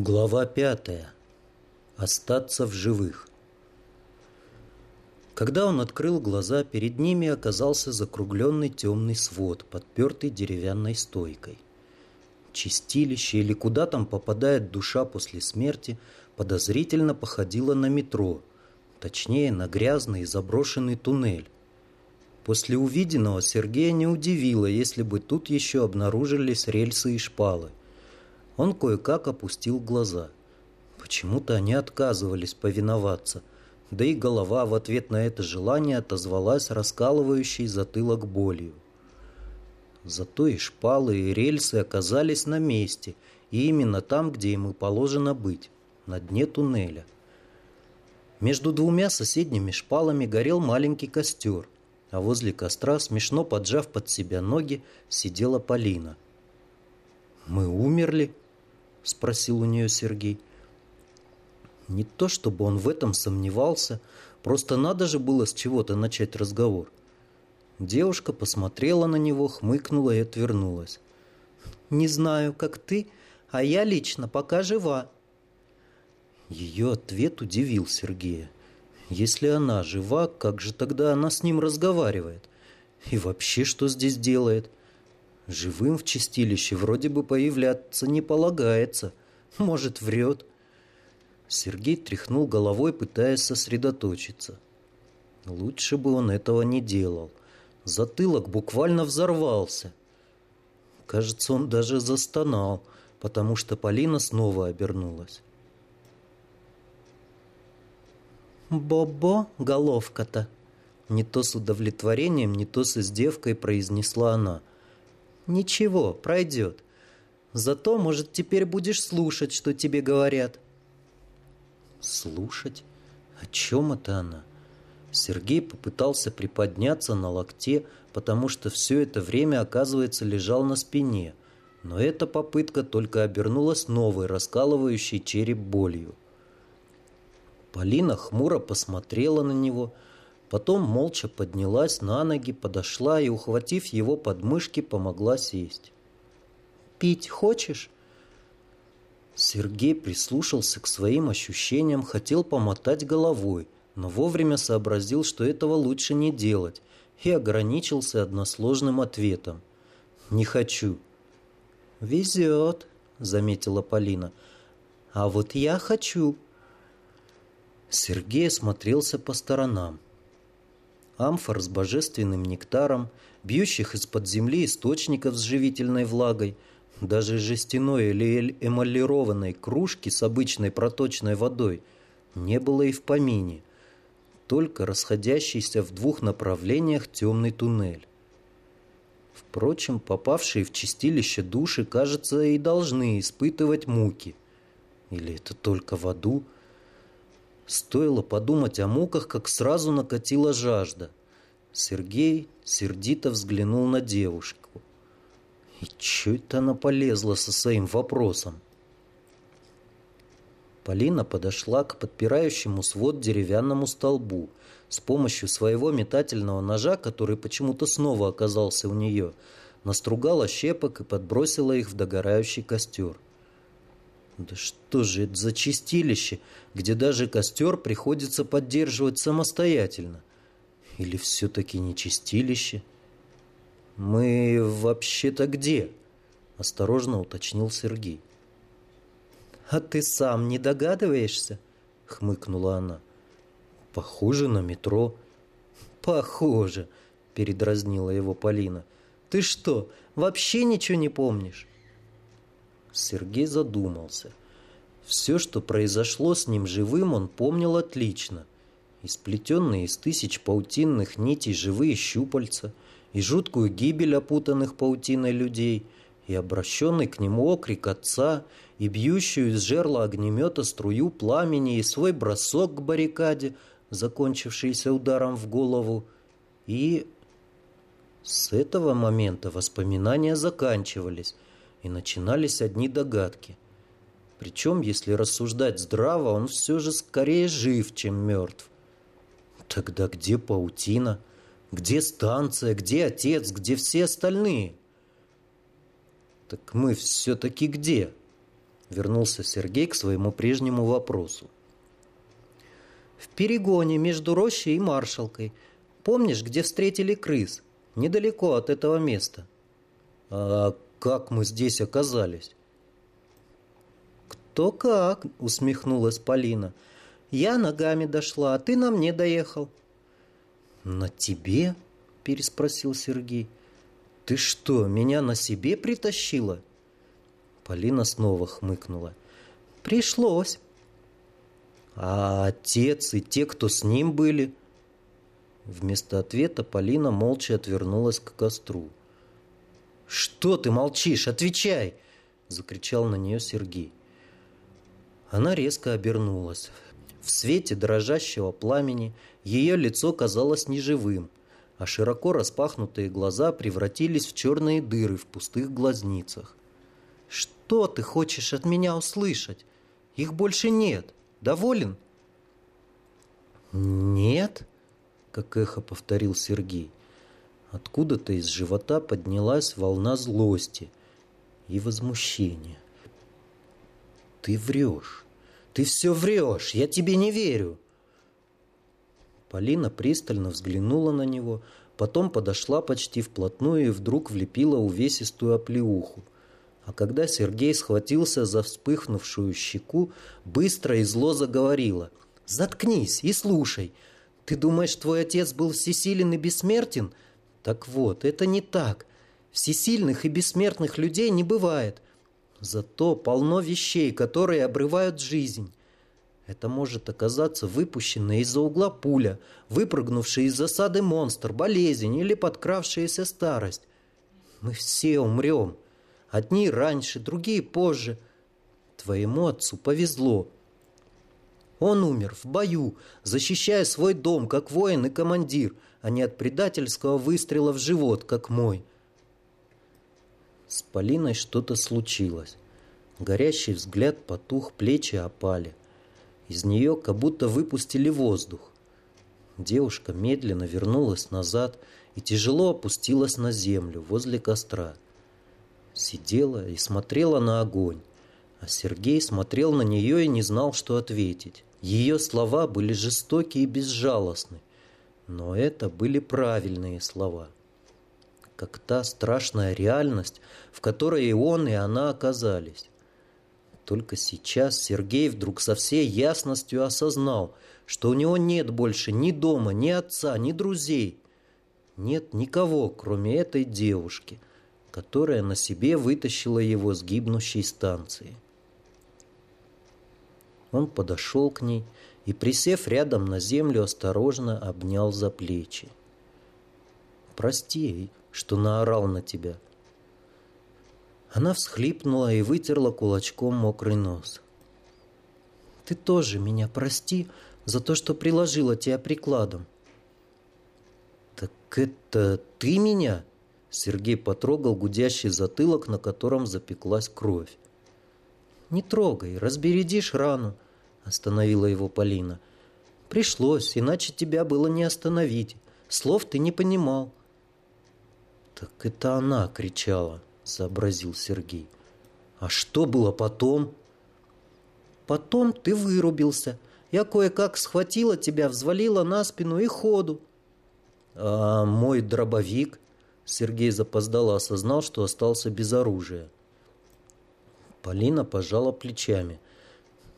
Глава пятая. Остаться в живых. Когда он открыл глаза, перед ними оказался закругленный темный свод, подпертый деревянной стойкой. Чистилище или куда там попадает душа после смерти, подозрительно походило на метро, точнее на грязный и заброшенный туннель. После увиденного Сергея не удивило, если бы тут еще обнаружились рельсы и шпалы. Он кое-как опустил глаза. Почему-то они отказывались повиноваться, да и голова в ответ на это желание отозвалась раскалывающей затылок болью. Зато и шпалы, и рельсы оказались на месте, и именно там, где им и положено быть, на дне туннеля. Между двумя соседними шпалами горел маленький костер, а возле костра, смешно поджав под себя ноги, сидела Полина. «Мы умерли?» — спросил у нее Сергей. Не то чтобы он в этом сомневался, просто надо же было с чего-то начать разговор. Девушка посмотрела на него, хмыкнула и отвернулась. «Не знаю, как ты, а я лично пока жива». Ее ответ удивил Сергея. Если она жива, как же тогда она с ним разговаривает? И вообще, что здесь делает? Живым в чистилище вроде бы появляться не полагается. Может, врет. Сергей тряхнул головой, пытаясь сосредоточиться. Лучше бы он этого не делал. Затылок буквально взорвался. Кажется, он даже застонал, потому что Полина снова обернулась. «Бобо, головка-то!» Не то с удовлетворением, не то с издевкой произнесла она. Ничего, пройдет. Зато, может, теперь будешь слушать, что тебе говорят. Слушать? О чем это она? Сергей попытался приподняться на локте, потому что все это время, оказывается, лежал на спине. Но эта попытка только обернулась новой, раскалывающей череп болью. Полина хмуро посмотрела на него – Потом молча поднялась на ноги, подошла и, ухватив его подмышки, помогла сесть. «Пить хочешь?» Сергей прислушался к своим ощущениям, хотел помотать головой, но вовремя сообразил, что этого лучше не делать, и ограничился односложным ответом. «Не хочу». «Везет», — заметила Полина. «А вот я хочу». Сергей осмотрелся по сторонам амфор с божественным нектаром, бьющих из-под земли источников с живительной влагой, даже жестяной или эмалированной кружки с обычной проточной водой не было и в помине, только расходящийся в двух направлениях темный туннель. Впрочем, попавшие в чистилище души, кажется, и должны испытывать муки. Или это только в аду – Стоило подумать о муках, как сразу накатила жажда. Сергей сердито взглянул на девушку. И чё это она полезла со своим вопросом? Полина подошла к подпирающему свод деревянному столбу. С помощью своего метательного ножа, который почему-то снова оказался у нее, настругала щепок и подбросила их в догорающий костер. Да что же это за чистилище, где даже костер приходится поддерживать самостоятельно? Или все-таки не чистилище? Мы вообще-то где? Осторожно уточнил Сергей. А ты сам не догадываешься? Хмыкнула она. Похоже на метро. Похоже, передразнила его Полина. Ты что, вообще ничего не помнишь? Сергей задумался. Все, что произошло с ним живым, он помнил отлично. И сплетенные из тысяч паутинных нитей живые щупальца, и жуткую гибель опутанных паутиной людей, и обращенный к нему окрик отца, и бьющую из жерла огнемета струю пламени, и свой бросок к баррикаде, закончившийся ударом в голову. И с этого момента воспоминания заканчивались – и начинались одни догадки. Причем, если рассуждать здраво, он все же скорее жив, чем мертв. Тогда где паутина? Где станция? Где отец? Где все остальные? Так мы все-таки где? Вернулся Сергей к своему прежнему вопросу. В перегоне между рощей и маршалкой. Помнишь, где встретили крыс? Недалеко от этого места. А как мы здесь оказались? Кто как, усмехнулась Полина. Я ногами дошла, а ты на мне доехал. На тебе? Переспросил Сергей. Ты что, меня на себе притащила? Полина снова хмыкнула. Пришлось. А отец и те, кто с ним были? Вместо ответа Полина молча отвернулась к костру. «Что ты молчишь? Отвечай!» — закричал на нее Сергей. Она резко обернулась. В свете дрожащего пламени ее лицо казалось неживым, а широко распахнутые глаза превратились в черные дыры в пустых глазницах. «Что ты хочешь от меня услышать? Их больше нет. Доволен?» «Нет», — как эхо повторил Сергей. Откуда-то из живота поднялась волна злости и возмущения. «Ты врешь! Ты все врешь! Я тебе не верю!» Полина пристально взглянула на него, потом подошла почти вплотную и вдруг влепила увесистую оплеуху. А когда Сергей схватился за вспыхнувшую щеку, быстро и зло заговорила. «Заткнись и слушай! Ты думаешь, твой отец был всесилен и бессмертен? Так вот, это не так. Всесильных и бессмертных людей не бывает. Зато полно вещей, которые обрывают жизнь. Это может оказаться выпущенная из-за угла пуля, выпрыгнувший из засады монстр, болезнь или подкравшаяся старость. Мы все умрем. Одни раньше, другие позже. Твоему отцу повезло. Он умер в бою, защищая свой дом, как воин и командир, а не от предательского выстрела в живот, как мой. С Полиной что-то случилось. Горящий взгляд потух, плечи опали. Из нее как будто выпустили воздух. Девушка медленно вернулась назад и тяжело опустилась на землю возле костра. Сидела и смотрела на огонь, а Сергей смотрел на нее и не знал, что ответить. Ее слова были жестоки и безжалостны, но это были правильные слова. Как та страшная реальность, в которой и он, и она оказались. Только сейчас Сергей вдруг со всей ясностью осознал, что у него нет больше ни дома, ни отца, ни друзей. Нет никого, кроме этой девушки, которая на себе вытащила его с гибнущей станции. Он подошел к ней и, присев рядом на землю, осторожно обнял за плечи. «Прости, что наорал на тебя», она всхлипнула и вытерла кулачком мокрый нос. «Ты тоже меня прости за то, что приложила тебя прикладом». «Так это ты меня?» Сергей потрогал гудящий затылок, на котором запеклась кровь. «Не трогай, разбередишь рану», — остановила его Полина. «Пришлось, иначе тебя было не остановить. Слов ты не понимал». «Так это она кричала», сообразил Сергей. А что было потом? Потом ты вырубился. Я кое-как схватила тебя, взвалила на спину и ходу. А мой дробовик? Сергей запоздало осознал, что остался без оружия. Полина пожала плечами.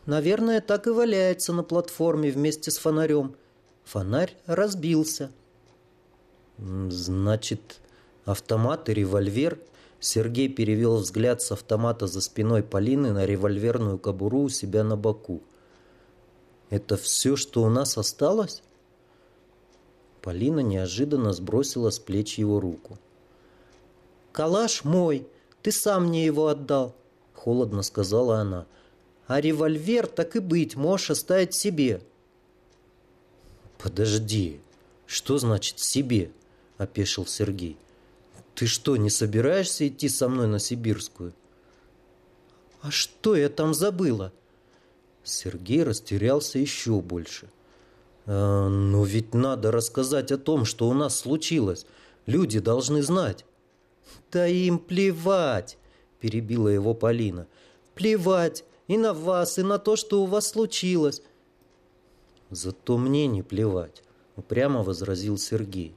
Наверное, так и валяется на платформе вместе с фонарем. Фонарь разбился. Значит, автомат и револьвер Сергей перевел взгляд с автомата за спиной Полины на револьверную кобуру у себя на боку. «Это все, что у нас осталось?» Полина неожиданно сбросила с плеч его руку. «Калаш мой, ты сам мне его отдал», — холодно сказала она. «А револьвер, так и быть, можешь оставить себе». «Подожди, что значит «себе»?» — опешил Сергей. Ты что, не собираешься идти со мной на Сибирскую? А что я там забыла? Сергей растерялся еще больше. «А, «Но ведь надо рассказать о том, что у нас случилось. Люди должны знать». «Да им плевать!» – перебила его Полина. плевать и на вас, и на то, что у вас случилось. Зато мне не плевать, упрямо возразил Сергей.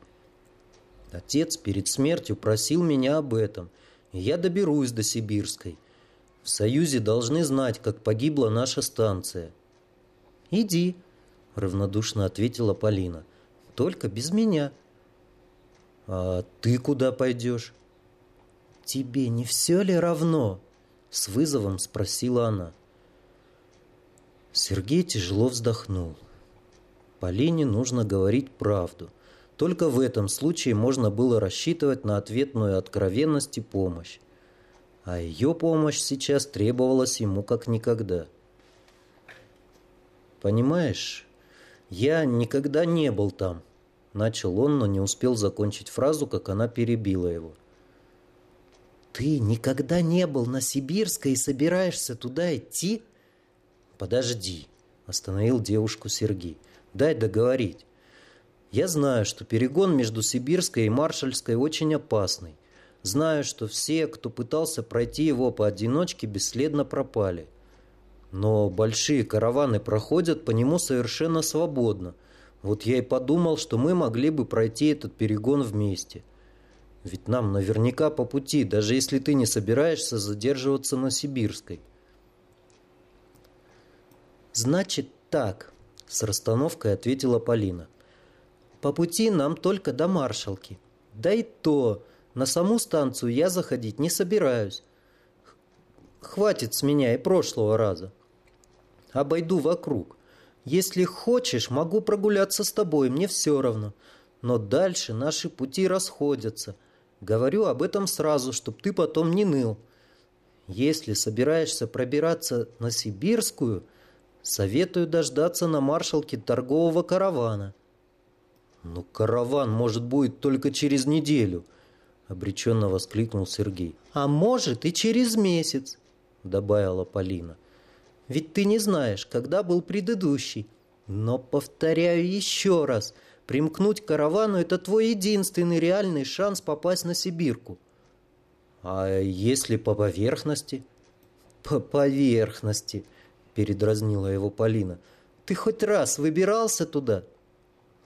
Отец перед смертью просил меня об этом, и я доберусь до Сибирской. В Союзе должны знать, как погибла наша станция. «Иди», — равнодушно ответила Полина. «Только без меня». «А ты куда пойдешь?» «Тебе не все ли равно?» — с вызовом спросила она. Сергей тяжело вздохнул. Полине нужно говорить правду. Только в этом случае можно было рассчитывать на ответную откровенность и помощь. А ее помощь сейчас требовалась ему как никогда. «Понимаешь, я никогда не был там», — начал он, но не успел закончить фразу, как она перебила его. «Ты никогда не был на Сибирской и собираешься туда идти?» «Подожди», — остановил девушку Сергей. «Дай договорить. Я знаю, что перегон между Сибирской и Маршальской очень опасный. Знаю, что все, кто пытался пройти его поодиночке, бесследно пропали. Но большие караваны проходят по нему совершенно свободно. Вот я и подумал, что мы могли бы пройти этот перегон вместе. Ведь нам наверняка по пути, даже если ты не собираешься задерживаться на Сибирской. «Значит так», — с расстановкой ответила Полина. «По пути нам только до маршалки. Да и то, на саму станцию я заходить не собираюсь. Хватит с меня и прошлого раза. Обойду вокруг. Если хочешь, могу прогуляться с тобой, мне все равно. Но дальше наши пути расходятся. Говорю об этом сразу, чтоб ты потом не ныл. Если собираешься пробираться на Сибирскую, Советую дождаться на маршалке торгового каравана. «Ну, караван, может, будет только через неделю», — обреченно воскликнул Сергей. «А может, и через месяц», — добавила Полина. «Ведь ты не знаешь, когда был предыдущий. Но, повторяю еще раз, примкнуть к каравану — это твой единственный реальный шанс попасть на Сибирку». «А если по поверхности?» «По поверхности», передразнила его Полина. «Ты хоть раз выбирался туда?»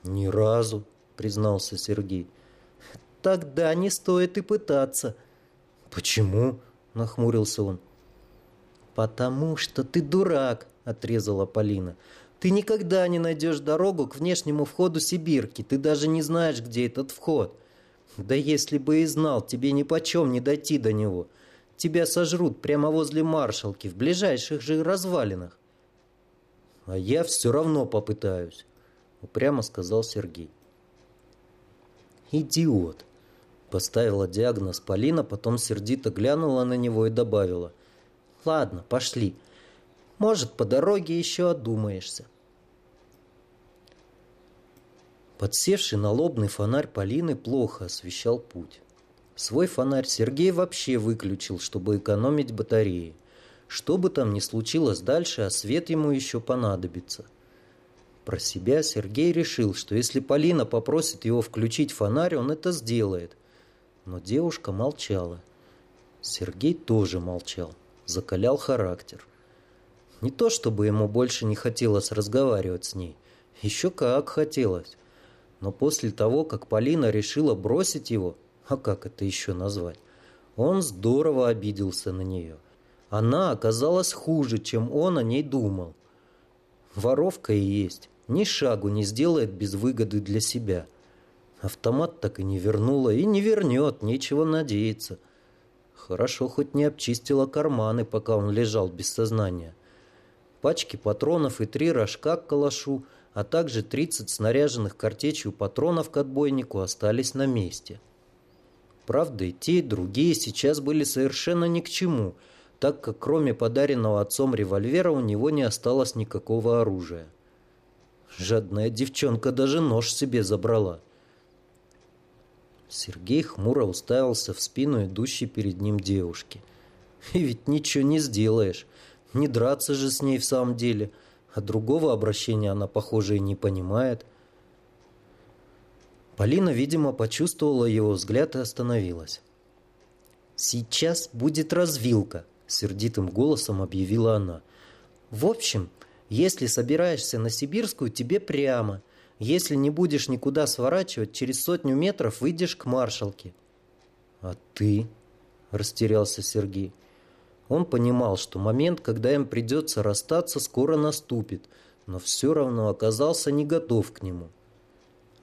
«Ни разу», признался Сергей. «Тогда не стоит и пытаться». «Почему?» – нахмурился он. «Потому что ты дурак», – отрезала Полина. «Ты никогда не найдешь дорогу к внешнему входу Сибирки. Ты даже не знаешь, где этот вход. Да если бы и знал, тебе ни почем не дойти до него. Тебя сожрут прямо возле маршалки, в ближайших же развалинах. А я все равно попытаюсь, упрямо сказал Сергей. Идиот, поставила диагноз Полина, потом сердито глянула на него и добавила. Ладно, пошли. Может, по дороге еще одумаешься. Подсевший на лобный фонарь Полины плохо освещал путь. Свой фонарь Сергей вообще выключил, чтобы экономить батареи. Что бы там ни случилось дальше, а свет ему еще понадобится. Про себя Сергей решил, что если Полина попросит его включить фонарь, он это сделает. Но девушка молчала. Сергей тоже молчал, закалял характер. Не то, чтобы ему больше не хотелось разговаривать с ней. Еще как хотелось. Но после того, как Полина решила бросить его, а как это еще назвать? Он здорово обиделся на нее. Она оказалась хуже, чем он о ней думал. Воровка и есть. Ни шагу не сделает без выгоды для себя. Автомат так и не вернула, и не вернет, нечего надеяться. Хорошо хоть не обчистила карманы, пока он лежал без сознания. Пачки патронов и три рожка к калашу, а также 30 снаряженных картечью патронов к отбойнику остались на месте. Правда, и те, и другие сейчас были совершенно ни к чему, так как кроме подаренного отцом револьвера у него не осталось никакого оружия. Жадная девчонка даже нож себе забрала. Сергей хмуро уставился в спину идущей перед ним девушки. И ведь ничего не сделаешь. Не драться же с ней в самом деле. А другого обращения она, похоже, и не понимает. — Полина, видимо, почувствовала его взгляд и остановилась. «Сейчас будет развилка», сердитым голосом объявила она. В общем, если собираешься на Сибирскую, тебе прямо. Если не будешь никуда сворачивать, через сотню метров выйдешь к маршалке. А ты? Растерялся Сергей. Он понимал, что момент, когда им придется расстаться, скоро наступит, но все равно оказался не готов к нему.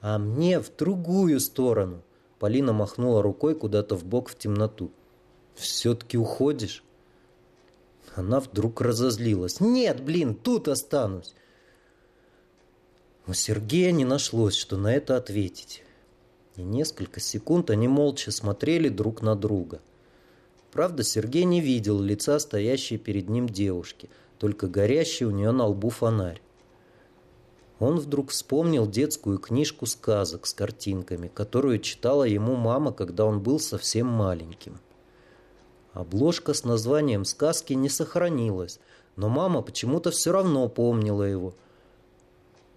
«А мне в другую сторону!» Полина махнула рукой куда-то в бок в темноту. «Все-таки уходишь?» Она вдруг разозлилась. «Нет, блин, тут останусь!» У Сергея не нашлось, что на это ответить. И несколько секунд они молча смотрели друг на друга. Правда, Сергей не видел лица стоящей перед ним девушки, только горящий у нее на лбу фонарь. Он вдруг вспомнил детскую книжку сказок с картинками, которую читала ему мама, когда он был совсем маленьким. Обложка с названием сказки не сохранилась, но мама почему-то все равно помнила его.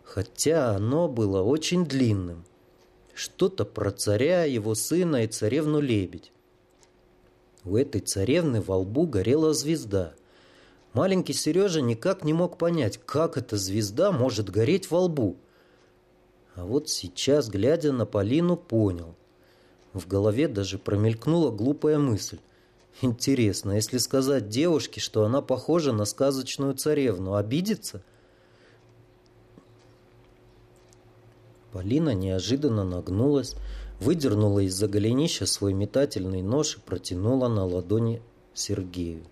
Хотя оно было очень длинным. Что-то про царя, его сына и царевну-лебедь. У этой царевны во лбу горела звезда – Маленький Сережа никак не мог понять, как эта звезда может гореть во лбу. А вот сейчас, глядя на Полину, понял. В голове даже промелькнула глупая мысль. Интересно, если сказать девушке, что она похожа на сказочную царевну, обидится? Полина неожиданно нагнулась, выдернула из-за голенища свой метательный нож и протянула на ладони Сергею.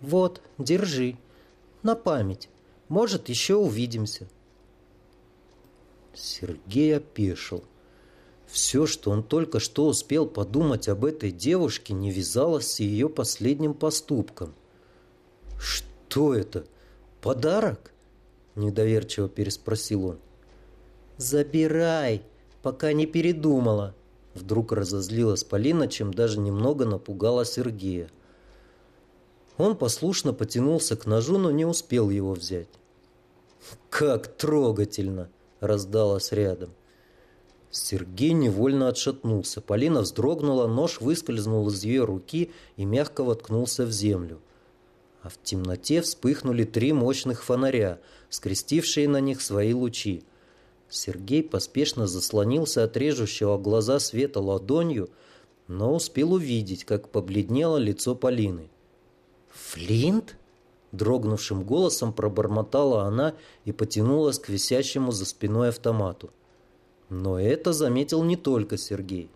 Вот, держи. На память. Может, еще увидимся. Сергей опешил. Все, что он только что успел подумать об этой девушке, не вязалось с ее последним поступком. «Что это? Подарок?» – недоверчиво переспросил он. «Забирай, пока не передумала!» Вдруг разозлилась Полина, чем даже немного напугала Сергея. Он послушно потянулся к ножу, но не успел его взять. «Как трогательно!» – раздалось рядом. Сергей невольно отшатнулся. Полина вздрогнула, нож выскользнул из ее руки и мягко воткнулся в землю. А в темноте вспыхнули три мощных фонаря, скрестившие на них свои лучи. Сергей поспешно заслонился от режущего глаза света ладонью, но успел увидеть, как побледнело лицо Полины. «Флинт?» Дрогнувшим голосом пробормотала она и потянулась к висящему за спиной автомату. Но это заметил не только Сергей.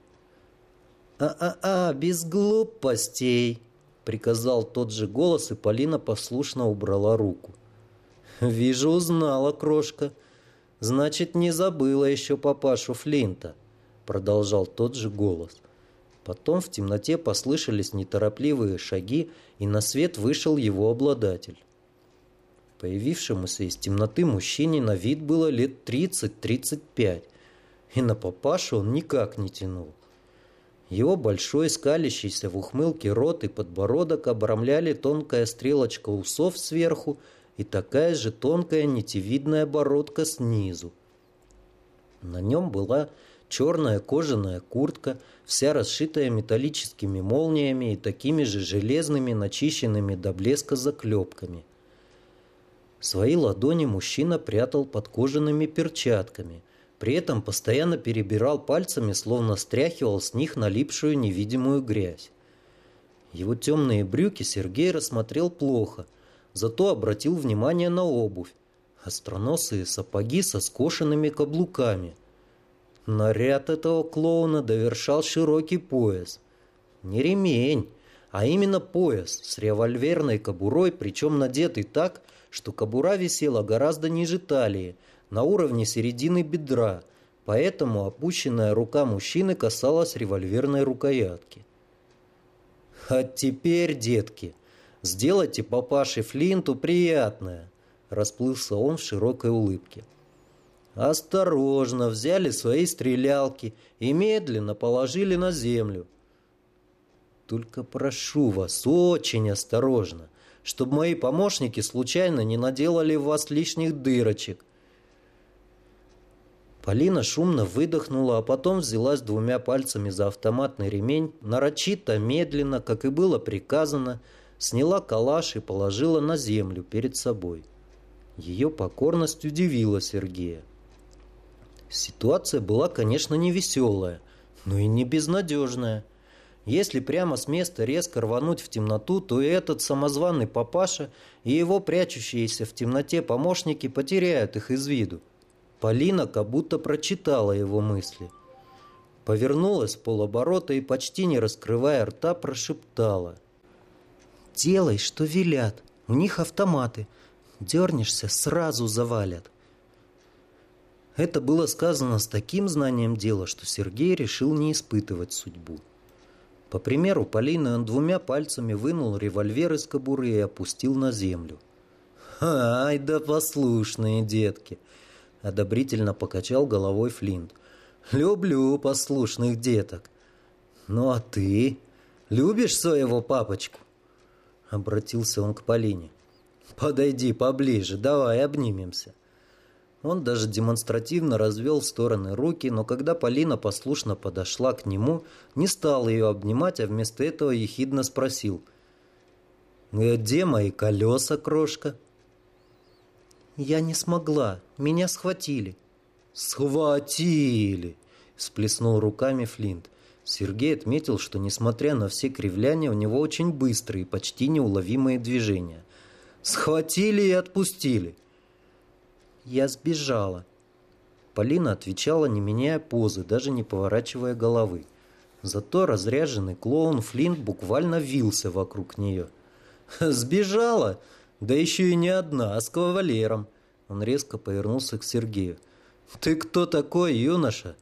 «А-а-а, без глупостей!» Приказал тот же голос, и Полина послушно убрала руку. «Вижу, узнала крошка. Значит, не забыла еще папашу Флинта», продолжал тот же голос. Потом в темноте послышались неторопливые шаги, и на свет вышел его обладатель. Появившемуся из темноты мужчине на вид было лет 30-35, и на папашу он никак не тянул. Его большой, скалящийся в ухмылке рот и подбородок обрамляли тонкая стрелочка усов сверху и такая же тонкая нитевидная бородка снизу. На нем была черная кожаная куртка, вся расшитая металлическими молниями и такими же железными, начищенными до блеска заклепками. Свои ладони мужчина прятал под кожаными перчатками, при этом постоянно перебирал пальцами, словно стряхивал с них налипшую невидимую грязь. Его темные брюки Сергей рассмотрел плохо, зато обратил внимание на обувь, остроносые сапоги со скошенными каблуками – Наряд этого клоуна довершал широкий пояс. Не ремень, а именно пояс с револьверной кобурой, причем надетый так, что кобура висела гораздо ниже талии, на уровне середины бедра, поэтому опущенная рука мужчины касалась револьверной рукоятки. «А теперь, детки, сделайте папаше Флинту приятное», расплылся он в широкой улыбке. Осторожно взяли свои стрелялки и медленно положили на землю. Только прошу вас, очень осторожно, чтобы мои помощники случайно не наделали в вас лишних дырочек. Полина шумно выдохнула, а потом взялась двумя пальцами за автоматный ремень, нарочито, медленно, как и было приказано, сняла калаш и положила на землю перед собой. Ее покорность удивила Сергея. Ситуация была, конечно, не веселая, но и не безнадежная. Если прямо с места резко рвануть в темноту, то и этот самозваный папаша и его прячущиеся в темноте помощники потеряют их из виду. Полина как будто прочитала его мысли. Повернулась в полоборота и, почти не раскрывая рта, прошептала. «Делай, что велят. У них автоматы. Дернешься, сразу завалят». Это было сказано с таким знанием дела, что Сергей решил не испытывать судьбу. По примеру Полины он двумя пальцами вынул револьвер из кобуры и опустил на землю. «Ай да послушные детки!» — одобрительно покачал головой Флинт. «Люблю послушных деток. Ну а ты любишь своего папочку?» Обратился он к Полине. «Подойди поближе, давай обнимемся». Он даже демонстративно развел в стороны руки, но когда Полина послушно подошла к нему, не стал ее обнимать, а вместо этого ехидно спросил. «Где мои колеса, крошка?» «Я не смогла. Меня схватили». «Схватили!» – сплеснул руками Флинт. Сергей отметил, что, несмотря на все кривляния, у него очень быстрые, почти неуловимые движения. «Схватили и отпустили. Я сбежала. Полина отвечала, не меняя позы, даже не поворачивая головы. Зато разряженный клоун Флинт буквально вился вокруг нее. «Сбежала? Да еще и не одна, а с кавалером!» Он резко повернулся к Сергею. «Ты кто такой, юноша?»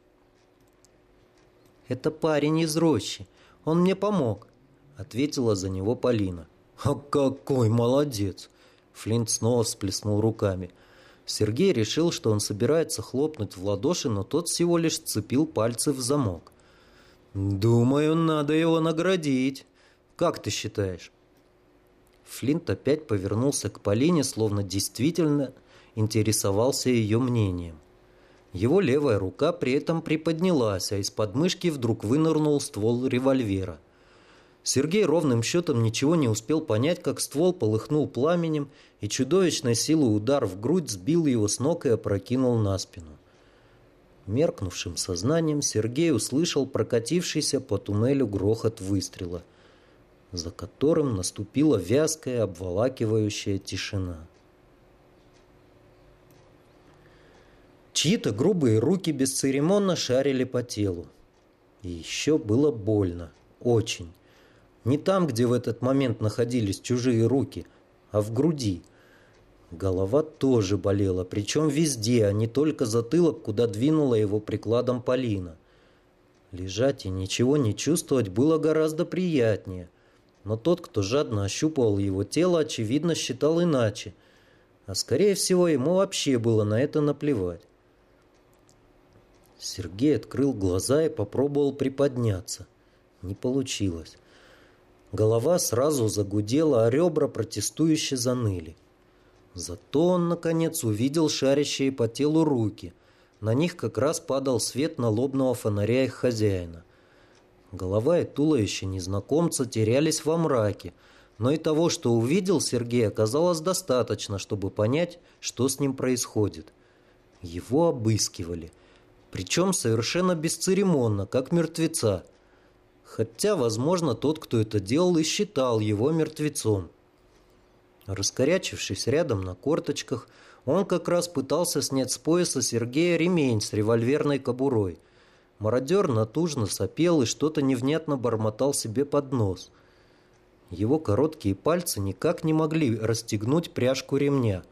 «Это парень из рощи. Он мне помог», — ответила за него Полина. «А какой молодец!» Флинт снова всплеснул руками. Сергей решил, что он собирается хлопнуть в ладоши, но тот всего лишь сцепил пальцы в замок. «Думаю, надо его наградить. Как ты считаешь?» Флинт опять повернулся к Полине, словно действительно интересовался ее мнением. Его левая рука при этом приподнялась, а из подмышки вдруг вынырнул ствол револьвера – Сергей ровным счетом ничего не успел понять, как ствол полыхнул пламенем, и чудовищной силой удар в грудь сбил его с ног и опрокинул на спину. Меркнувшим сознанием Сергей услышал прокатившийся по туннелю грохот выстрела, за которым наступила вязкая, обволакивающая тишина. Чьи-то грубые руки бесцеремонно шарили по телу. И еще было больно. Очень. Не там, где в этот момент находились чужие руки, а в груди. Голова тоже болела, причем везде, а не только затылок, куда двинула его прикладом Полина. Лежать и ничего не чувствовать было гораздо приятнее. Но тот, кто жадно ощупывал его тело, очевидно считал иначе. А скорее всего, ему вообще было на это наплевать. Сергей открыл глаза и попробовал приподняться. Не получилось. Голова сразу загудела, а ребра протестующе заныли. Зато он, наконец, увидел шарящие по телу руки. На них как раз падал свет налобного фонаря их хозяина. Голова и туловище незнакомца терялись во мраке, но и того, что увидел Сергей, оказалось достаточно, чтобы понять, что с ним происходит. Его обыскивали. Причем совершенно бесцеремонно, как мертвеца – хотя, возможно, тот, кто это делал, и считал его мертвецом. Раскорячившись рядом на корточках, он как раз пытался снять с пояса Сергея ремень с револьверной кобурой. Мародер натужно сопел и что-то невнятно бормотал себе под нос. Его короткие пальцы никак не могли расстегнуть пряжку ремня.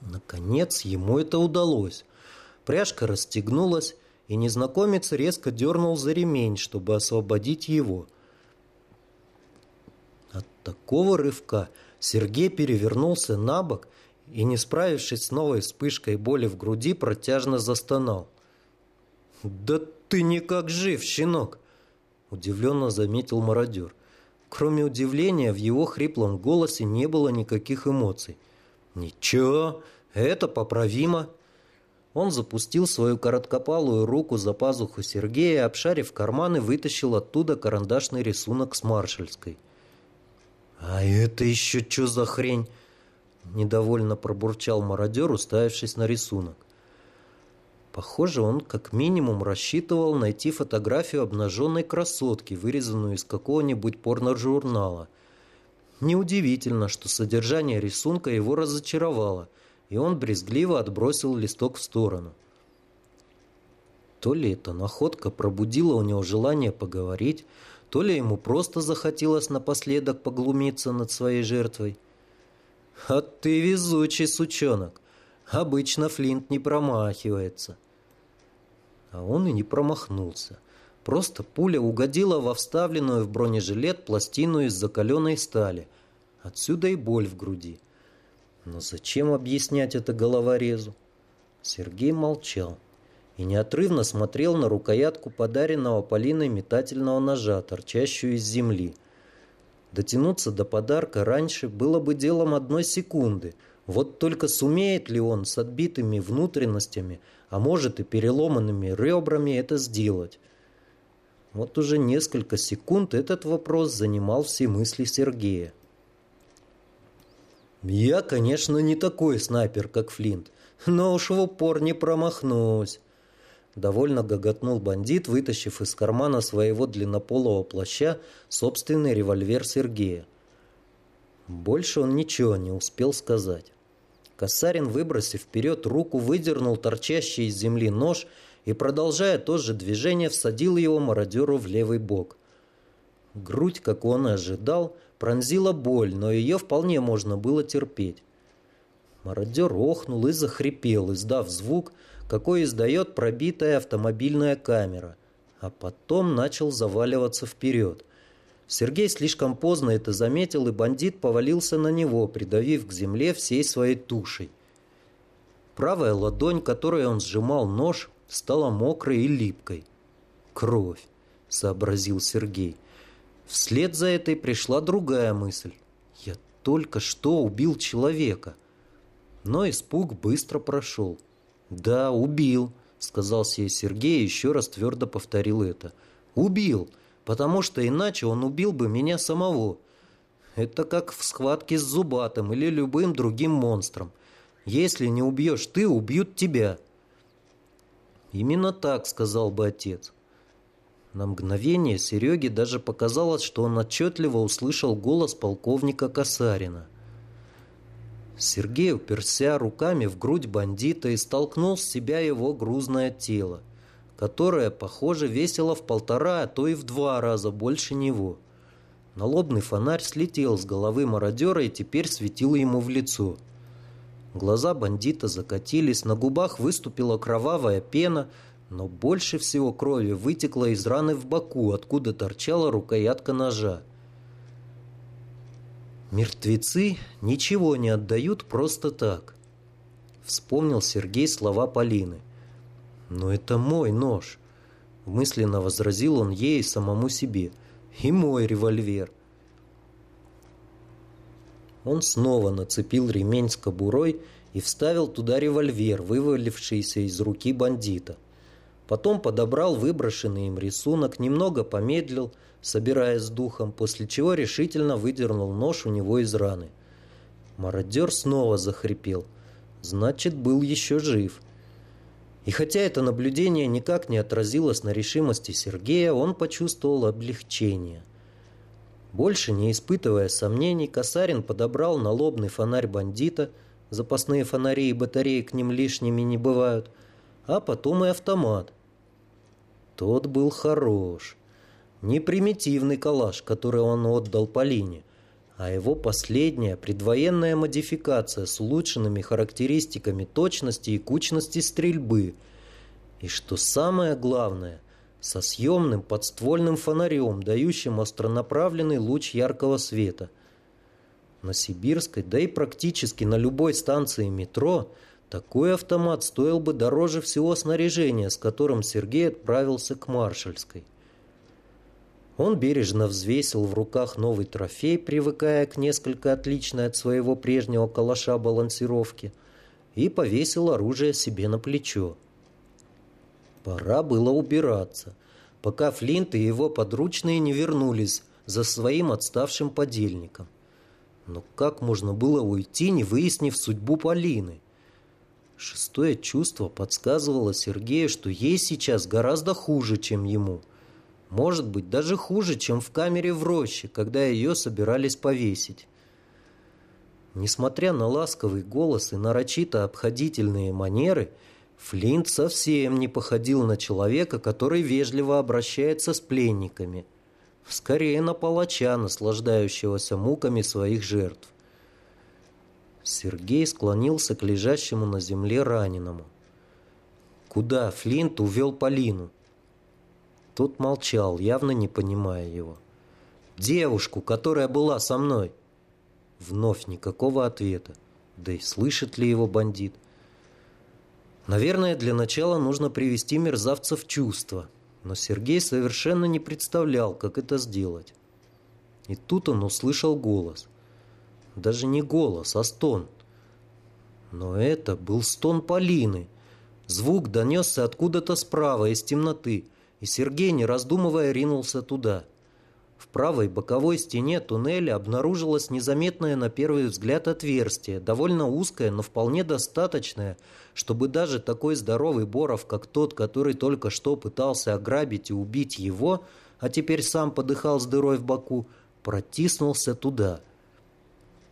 Наконец ему это удалось. Пряжка расстегнулась, и незнакомец резко дернул за ремень, чтобы освободить его. От такого рывка Сергей перевернулся на бок и, не справившись с новой вспышкой боли в груди, протяжно застонал. «Да ты никак жив, щенок!» – удивленно заметил мародер. Кроме удивления, в его хриплом голосе не было никаких эмоций. «Ничего, это поправимо», он запустил свою короткопалую руку за пазуху Сергея, обшарив карманы, вытащил оттуда карандашный рисунок с маршальской. «А это еще что за хрень?» Недовольно пробурчал мародер, уставившись на рисунок. Похоже, он как минимум рассчитывал найти фотографию обнаженной красотки, вырезанную из какого-нибудь порножурнала. Неудивительно, что содержание рисунка его разочаровало, и он брезгливо отбросил листок в сторону. То ли эта находка пробудила у него желание поговорить, то ли ему просто захотелось напоследок поглумиться над своей жертвой. «А ты везучий сучонок! Обычно Флинт не промахивается!» А он и не промахнулся. Просто пуля угодила во вставленную в бронежилет пластину из закаленной стали. Отсюда и боль в груди. Но зачем объяснять это головорезу? Сергей молчал и неотрывно смотрел на рукоятку подаренного Полиной метательного ножа, торчащую из земли. Дотянуться до подарка раньше было бы делом одной секунды. Вот только сумеет ли он с отбитыми внутренностями, а может и переломанными ребрами это сделать? Вот уже несколько секунд этот вопрос занимал все мысли Сергея. «Я, конечно, не такой снайпер, как Флинт, но уж в упор не промахнусь», Довольно гоготнул бандит, вытащив из кармана своего длиннополого плаща собственный револьвер Сергея. Больше он ничего не успел сказать. Косарин, выбросив вперед руку, выдернул торчащий из земли нож и, продолжая то же движение, всадил его мародеру в левый бок. Грудь, как он и ожидал, пронзила боль, но ее вполне можно было терпеть. Мародер охнул и захрипел, издав звук, какой издает пробитая автомобильная камера, а потом начал заваливаться вперед. Сергей слишком поздно это заметил, и бандит повалился на него, придавив к земле всей своей тушей. Правая ладонь, которой он сжимал нож, стала мокрой и липкой. «Кровь», — сообразил Сергей. Вслед за этой пришла другая мысль. «Я только что убил человека». Но испуг быстро прошел. «Да, убил», — сказал себе Сергей и еще раз твердо повторил это. «Убил, потому что иначе он убил бы меня самого. Это как в схватке с Зубатым или любым другим монстром. Если не убьешь ты, убьют тебя». «Именно так», — сказал бы отец. На мгновение Сереге даже показалось, что он отчетливо услышал голос полковника Касарина — Сергей уперся руками в грудь бандита и столкнул с себя его грузное тело, которое, похоже, весило в полтора, а то и в два раза больше него. Налобный фонарь слетел с головы мародера и теперь светил ему в лицо. Глаза бандита закатились, на губах выступила кровавая пена, но больше всего крови вытекло из раны в боку, откуда торчала рукоятка ножа. Мертвецы ничего не отдают просто так. Вспомнил Сергей слова Полины. Но это мой нож. Мысленно возразил он ей самому себе. И мой револьвер. Он снова нацепил ремень с кобурой и вставил туда револьвер, вывалившийся из руки бандита. Потом подобрал выброшенный им рисунок, немного помедлил, собираясь с духом, после чего решительно выдернул нож у него из раны. Мародер снова захрипел. Значит, был еще жив. И хотя это наблюдение никак не отразилось на решимости Сергея, он почувствовал облегчение. Больше не испытывая сомнений, Касарин подобрал налобный фонарь бандита, запасные фонари и батареи к ним лишними не бывают, а потом и автомат. Тот был хорош. Не примитивный калаш, который он отдал Полине, а его последняя предвоенная модификация с улучшенными характеристиками точности и кучности стрельбы. И что самое главное, со съемным подствольным фонарем, дающим остронаправленный луч яркого света. На Сибирской, да и практически на любой станции метро, такой автомат стоил бы дороже всего снаряжения, с которым Сергей отправился к Маршальской. Он бережно взвесил в руках новый трофей, привыкая к несколько отличной от своего прежнего калаша балансировки, и повесил оружие себе на плечо. Пора было убираться, пока Флинт и его подручные не вернулись за своим отставшим подельником. Но как можно было уйти, не выяснив судьбу Полины? Шестое чувство подсказывало Сергею, что ей сейчас гораздо хуже, чем ему. Может быть, даже хуже, чем в камере в роще, когда ее собирались повесить. Несмотря на ласковый голос и нарочито обходительные манеры, Флинт совсем не походил на человека, который вежливо обращается с пленниками. Скорее на палача, наслаждающегося муками своих жертв. Сергей склонился к лежащему на земле раненому. «Куда Флинт увел Полину?» Тот молчал, явно не понимая его. «Девушку, которая была со мной!» Вновь никакого ответа. Да и слышит ли его бандит? Наверное, для начала нужно привести мерзавца в чувство. Но Сергей совершенно не представлял, как это сделать. И тут он услышал голос. Даже не голос, а стон. Но это был стон Полины. Звук донесся откуда-то справа, из темноты, и Сергей, не раздумывая, ринулся туда – в правой боковой стене туннеля обнаружилось незаметное на первый взгляд отверстие, довольно узкое, но вполне достаточное, чтобы даже такой здоровый Боров, как тот, который только что пытался ограбить и убить его, а теперь сам подыхал с дырой в боку, протиснулся туда.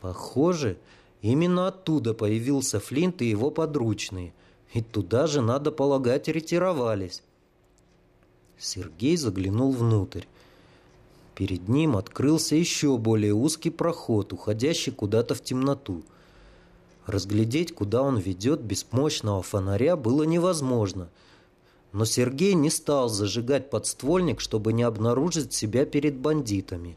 Похоже, именно оттуда появился Флинт и его подручные, и туда же, надо полагать, ретировались. Сергей заглянул внутрь. Перед ним открылся еще более узкий проход, уходящий куда-то в темноту. Разглядеть, куда он ведет без мощного фонаря, было невозможно. Но Сергей не стал зажигать подствольник, чтобы не обнаружить себя перед бандитами.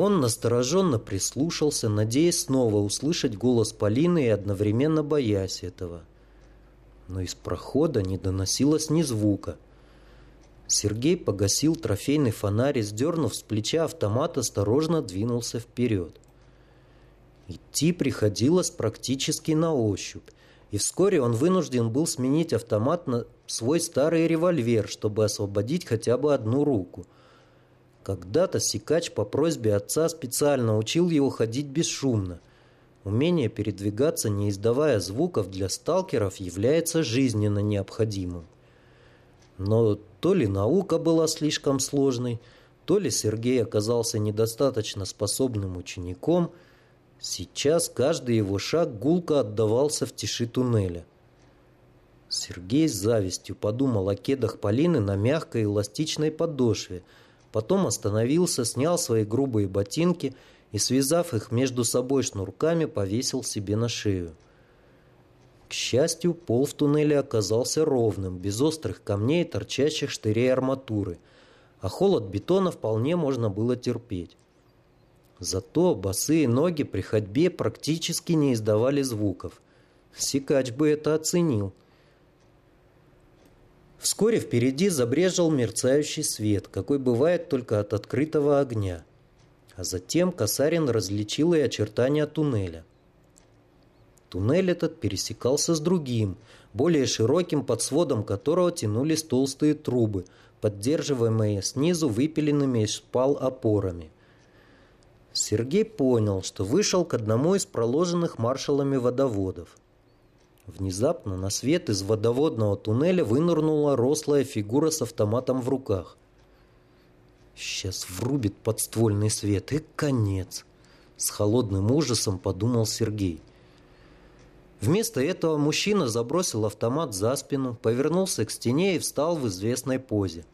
Он настороженно прислушался, надеясь снова услышать голос Полины и одновременно боясь этого. Но из прохода не доносилось ни звука – Сергей погасил трофейный фонарь и, сдернув с плеча автомат, осторожно двинулся вперед. Идти приходилось практически на ощупь, и вскоре он вынужден был сменить автомат на свой старый револьвер, чтобы освободить хотя бы одну руку. Когда-то Сикач по просьбе отца специально учил его ходить бесшумно. Умение передвигаться, не издавая звуков, для сталкеров является жизненно необходимым. Но то ли наука была слишком сложной, то ли Сергей оказался недостаточно способным учеником, сейчас каждый его шаг гулко отдавался в тиши туннеля. Сергей с завистью подумал о кедах Полины на мягкой эластичной подошве, потом остановился, снял свои грубые ботинки и, связав их между собой шнурками, повесил себе на шею. К счастью, пол в туннеле оказался ровным, без острых камней и торчащих штырей арматуры, а холод бетона вполне можно было терпеть. Зато босые ноги при ходьбе практически не издавали звуков. Сикач бы это оценил. Вскоре впереди забрежил мерцающий свет, какой бывает только от открытого огня. А затем Касарин различил и очертания туннеля. Туннель этот пересекался с другим, более широким, под сводом которого тянулись толстые трубы, поддерживаемые снизу выпиленными из шпал опорами. Сергей понял, что вышел к одному из проложенных маршалами водоводов. Внезапно на свет из водоводного туннеля вынырнула рослая фигура с автоматом в руках. «Сейчас врубит подствольный свет, и конец!» С холодным ужасом подумал Сергей. Вместо этого мужчина забросил автомат за спину, повернулся к стене и встал в известной позе.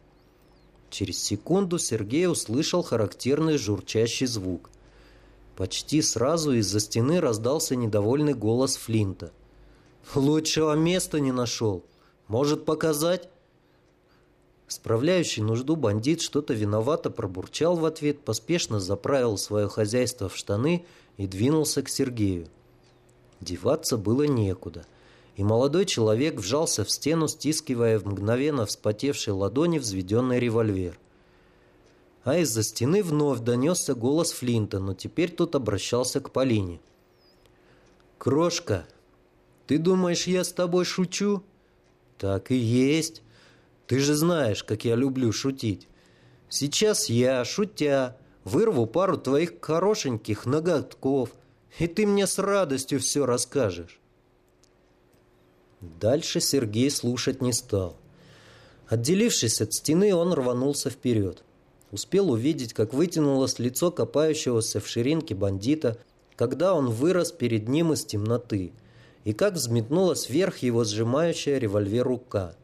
Через секунду Сергей услышал характерный журчащий звук. Почти сразу из-за стены раздался недовольный голос Флинта. «Лучшего места не нашел. Может, показать?» Справляющий нужду бандит что-то виновато пробурчал в ответ, поспешно заправил свое хозяйство в штаны и двинулся к Сергею. Деваться было некуда, и молодой человек вжался в стену, стискивая в мгновенно вспотевшей ладони взведенный револьвер. А из-за стены вновь донесся голос Флинта, но теперь тот обращался к Полине. «Крошка, ты думаешь, я с тобой шучу?» «Так и есть. Ты же знаешь, как я люблю шутить. Сейчас я, шутя, вырву пару твоих хорошеньких ноготков, и ты мне с радостью все расскажешь. Дальше Сергей слушать не стал. Отделившись от стены, он рванулся вперед. Успел увидеть, как вытянулось лицо копающегося в ширинке бандита, когда он вырос перед ним из темноты, и как взметнулась вверх его сжимающая револьвер рука.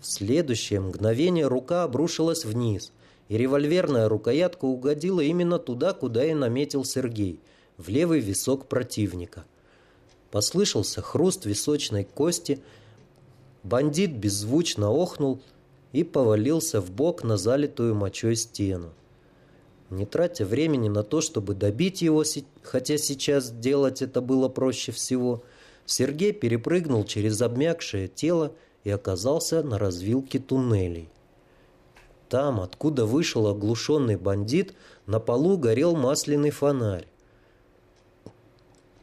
В следующее мгновение рука обрушилась вниз, и револьверная рукоятка угодила именно туда, куда и наметил Сергей, в левый висок противника. Послышался хруст височной кости, бандит беззвучно охнул – и повалился в бок на залитую мочой стену. Не тратя времени на то, чтобы добить его, хотя сейчас делать это было проще всего, Сергей перепрыгнул через обмякшее тело и оказался на развилке туннелей. Там, откуда вышел оглушенный бандит, на полу горел масляный фонарь.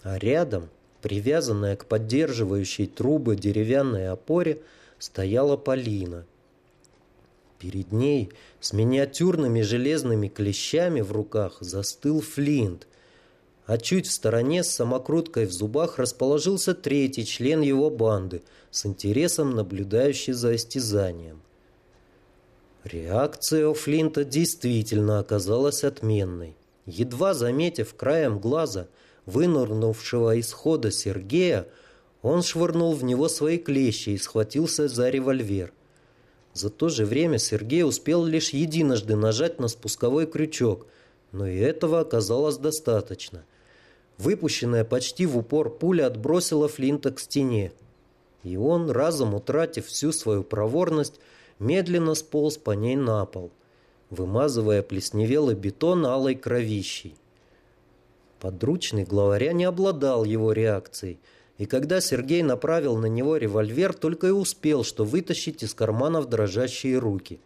А рядом, привязанная к поддерживающей трубы деревянной опоре, стояла Полина – Перед ней с миниатюрными железными клещами в руках застыл Флинт, а чуть в стороне с самокруткой в зубах расположился третий член его банды, с интересом наблюдающий за истязанием. Реакция у Флинта действительно оказалась отменной. Едва заметив краем глаза вынырнувшего из хода Сергея, он швырнул в него свои клещи и схватился за револьвер – за то же время Сергей успел лишь единожды нажать на спусковой крючок, но и этого оказалось достаточно. Выпущенная почти в упор пуля отбросила Флинта к стене. И он, разом утратив всю свою проворность, медленно сполз по ней на пол, вымазывая плесневелый бетон алой кровищей. Подручный главаря не обладал его реакцией – и когда Сергей направил на него револьвер, только и успел, что вытащить из карманов дрожащие руки.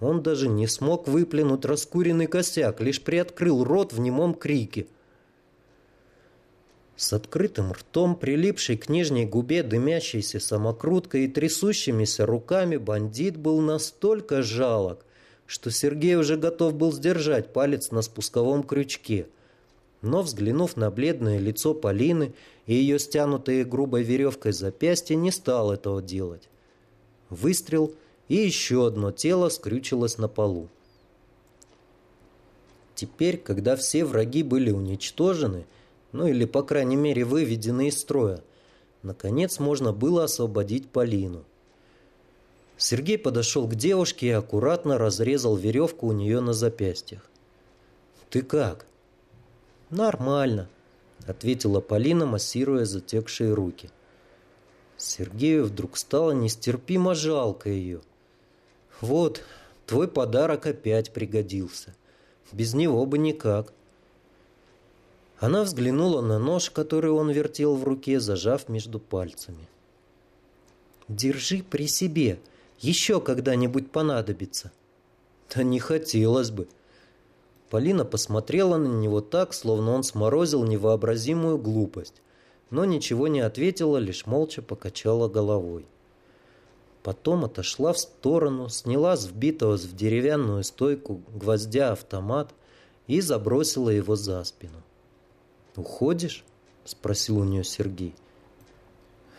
Он даже не смог выплюнуть раскуренный косяк, лишь приоткрыл рот в немом крике. С открытым ртом, прилипшей к нижней губе дымящейся самокруткой и трясущимися руками, бандит был настолько жалок, что Сергей уже готов был сдержать палец на спусковом крючке – но, взглянув на бледное лицо Полины и ее стянутые грубой веревкой запястья, не стал этого делать. Выстрел, и еще одно тело скрючилось на полу. Теперь, когда все враги были уничтожены, ну или, по крайней мере, выведены из строя, наконец можно было освободить Полину. Сергей подошел к девушке и аккуратно разрезал веревку у нее на запястьях. «Ты как?» «Нормально», — ответила Полина, массируя затекшие руки. Сергею вдруг стало нестерпимо жалко ее. «Вот, твой подарок опять пригодился. Без него бы никак». Она взглянула на нож, который он вертел в руке, зажав между пальцами. «Держи при себе. Еще когда-нибудь понадобится». «Да не хотелось бы», Полина посмотрела на него так, словно он сморозил невообразимую глупость, но ничего не ответила, лишь молча покачала головой. Потом отошла в сторону, сняла с вбитого в деревянную стойку гвоздя автомат и забросила его за спину. «Уходишь?» – спросил у нее Сергей.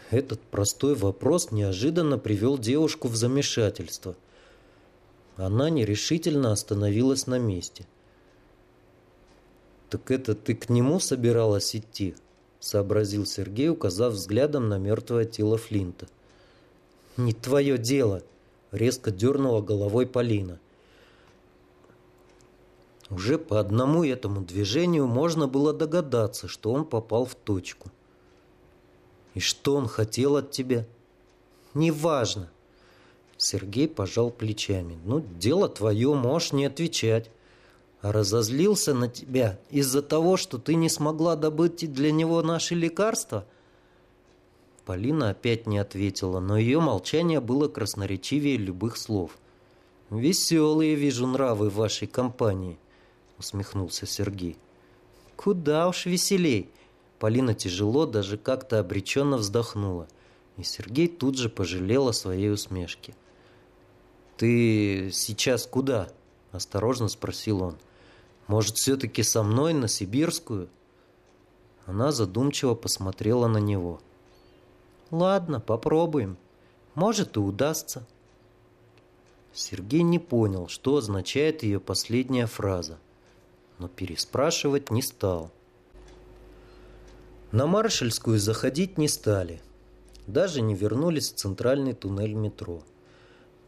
Этот простой вопрос неожиданно привел девушку в замешательство. Она нерешительно остановилась на месте. «Так это ты к нему собиралась идти?» — сообразил Сергей, указав взглядом на мертвое тело Флинта. «Не твое дело!» — резко дернула головой Полина. Уже по одному этому движению можно было догадаться, что он попал в точку. «И что он хотел от тебя?» «Неважно!» Сергей пожал плечами. «Ну, дело твое, можешь не отвечать» разозлился на тебя из-за того, что ты не смогла добыть для него наши лекарства?» Полина опять не ответила, но ее молчание было красноречивее любых слов. «Веселые, вижу, нравы в вашей компании», — усмехнулся Сергей. «Куда уж веселей!» Полина тяжело, даже как-то обреченно вздохнула, и Сергей тут же пожалел о своей усмешке. «Ты сейчас куда?» — осторожно спросил он. — Может, все-таки со мной на Сибирскую? Она задумчиво посмотрела на него. Ладно, попробуем. Может, и удастся. Сергей не понял, что означает ее последняя фраза, но переспрашивать не стал. На Маршальскую заходить не стали. Даже не вернулись в центральный туннель метро.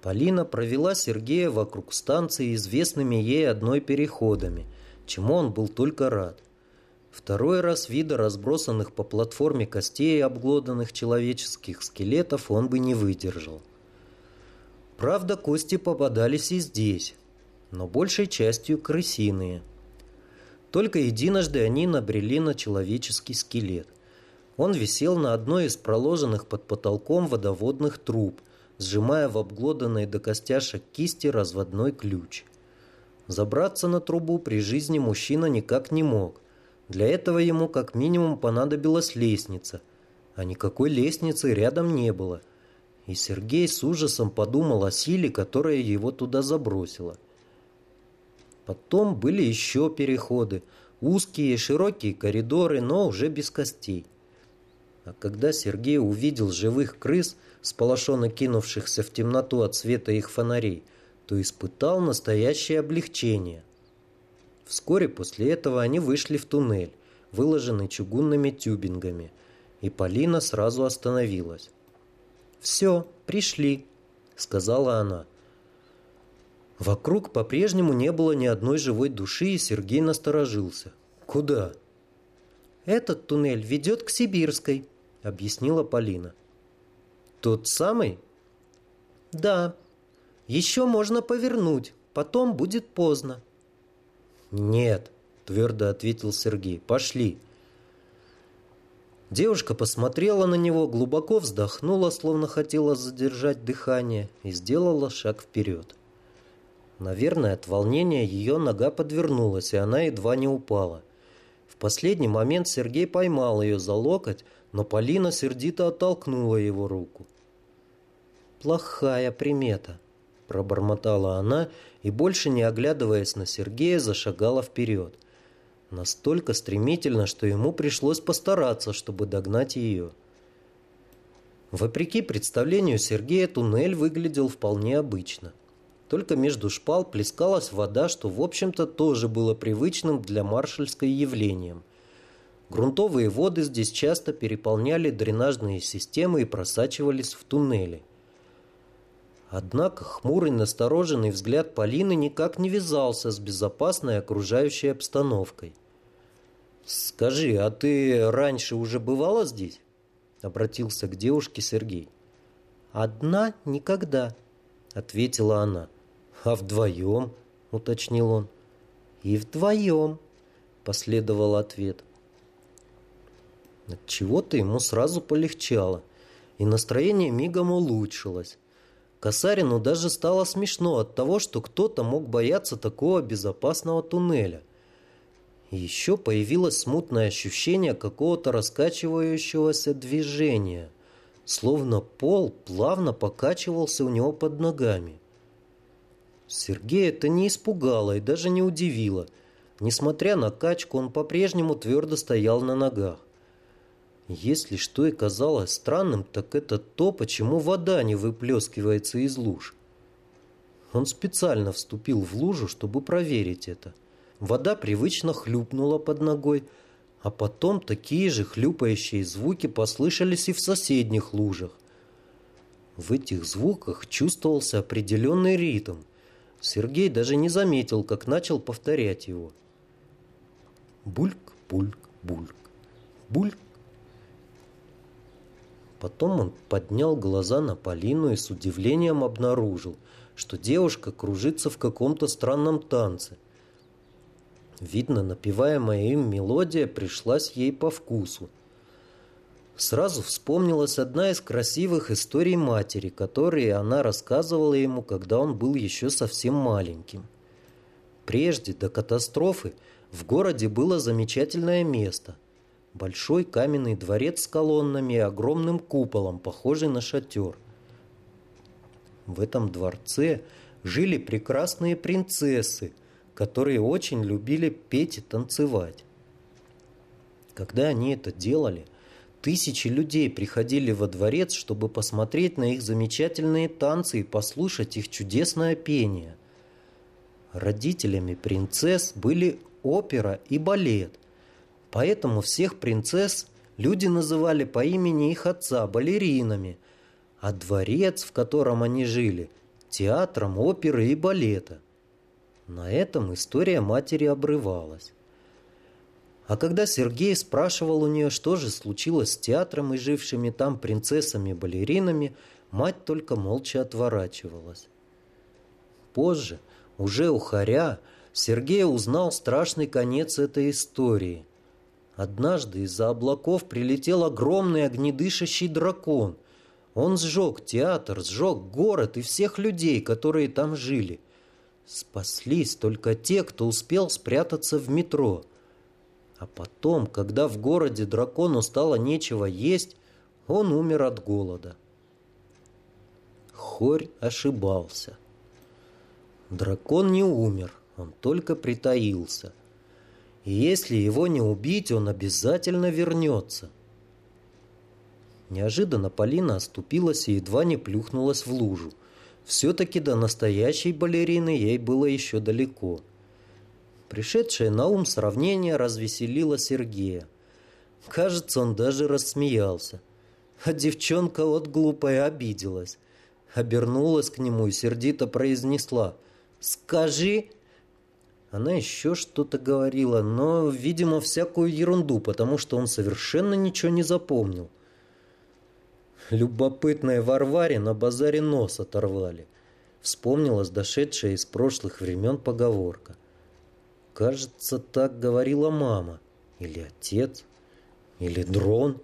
Полина провела Сергея вокруг станции известными ей одной переходами, чему он был только рад. Второй раз вида разбросанных по платформе костей и обглоданных человеческих скелетов он бы не выдержал. Правда, кости попадались и здесь, но большей частью крысиные. Только единожды они набрели на человеческий скелет. Он висел на одной из проложенных под потолком водоводных труб – сжимая в обглоданной до костяшек кисти разводной ключ. Забраться на трубу при жизни мужчина никак не мог. Для этого ему как минимум понадобилась лестница, а никакой лестницы рядом не было. И Сергей с ужасом подумал о силе, которая его туда забросила. Потом были еще переходы, узкие широкие коридоры, но уже без костей. А когда Сергей увидел живых крыс, сполошенно кинувшихся в темноту от света их фонарей, то испытал настоящее облегчение. Вскоре после этого они вышли в туннель, выложенный чугунными тюбингами, и Полина сразу остановилась. «Все, пришли», — сказала она. Вокруг по-прежнему не было ни одной живой души, и Сергей насторожился. «Куда?» «Этот туннель ведет к Сибирской», — объяснила Полина. Тот самый? Да. Еще можно повернуть, потом будет поздно. Нет, твердо ответил Сергей. Пошли. Девушка посмотрела на него, глубоко вздохнула, словно хотела задержать дыхание, и сделала шаг вперед. Наверное, от волнения ее нога подвернулась, и она едва не упала. В последний момент Сергей поймал ее за локоть, но Полина сердито оттолкнула его руку плохая примета», – пробормотала она и, больше не оглядываясь на Сергея, зашагала вперед. Настолько стремительно, что ему пришлось постараться, чтобы догнать ее. Вопреки представлению Сергея, туннель выглядел вполне обычно. Только между шпал плескалась вода, что, в общем-то, тоже было привычным для маршальской явлением. Грунтовые воды здесь часто переполняли дренажные системы и просачивались в туннели – Однако хмурый настороженный взгляд Полины никак не вязался с безопасной окружающей обстановкой. «Скажи, а ты раньше уже бывала здесь?» Обратился к девушке Сергей. «Одна никогда», — ответила она. «А вдвоем?» — уточнил он. «И вдвоем», — последовал ответ. От чего-то ему сразу полегчало, и настроение мигом улучшилось. Касарину даже стало смешно от того, что кто-то мог бояться такого безопасного туннеля. еще появилось смутное ощущение какого-то раскачивающегося движения, словно пол плавно покачивался у него под ногами. Сергея это не испугало и даже не удивило. Несмотря на качку, он по-прежнему твердо стоял на ногах. Если что и казалось странным, так это то, почему вода не выплескивается из луж. Он специально вступил в лужу, чтобы проверить это. Вода привычно хлюпнула под ногой, а потом такие же хлюпающие звуки послышались и в соседних лужах. В этих звуках чувствовался определенный ритм. Сергей даже не заметил, как начал повторять его. Бульк, бульк, бульк. Бульк, Потом он поднял глаза на Полину и с удивлением обнаружил, что девушка кружится в каком-то странном танце. Видно, напеваемая им мелодия пришлась ей по вкусу. Сразу вспомнилась одна из красивых историй матери, которые она рассказывала ему, когда он был еще совсем маленьким. Прежде, до катастрофы, в городе было замечательное место – Большой каменный дворец с колоннами и огромным куполом, похожий на шатер. В этом дворце жили прекрасные принцессы, которые очень любили петь и танцевать. Когда они это делали, тысячи людей приходили во дворец, чтобы посмотреть на их замечательные танцы и послушать их чудесное пение. Родителями принцесс были опера и балет, поэтому всех принцесс люди называли по имени их отца балеринами, а дворец, в котором они жили, театром оперы и балета. На этом история матери обрывалась. А когда Сергей спрашивал у нее, что же случилось с театром и жившими там принцессами-балеринами, мать только молча отворачивалась. Позже, уже у Харя, Сергей узнал страшный конец этой истории. Однажды из-за облаков прилетел огромный огнедышащий дракон. Он сжег театр, сжег город и всех людей, которые там жили. Спаслись только те, кто успел спрятаться в метро – а потом, когда в городе дракону стало нечего есть, он умер от голода. Хорь ошибался. Дракон не умер, он только притаился. И если его не убить, он обязательно вернется. Неожиданно Полина оступилась и едва не плюхнулась в лужу. Все-таки до настоящей балерины ей было еще далеко – Пришедшее на ум сравнение развеселило Сергея. Кажется, он даже рассмеялся. А девчонка вот глупая обиделась. Обернулась к нему и сердито произнесла «Скажи!» Она еще что-то говорила, но, видимо, всякую ерунду, потому что он совершенно ничего не запомнил. Любопытная Варваре на базаре нос оторвали. Вспомнилась дошедшая из прошлых времен поговорка. Кажется, так говорила мама. Или отец. Или дрон.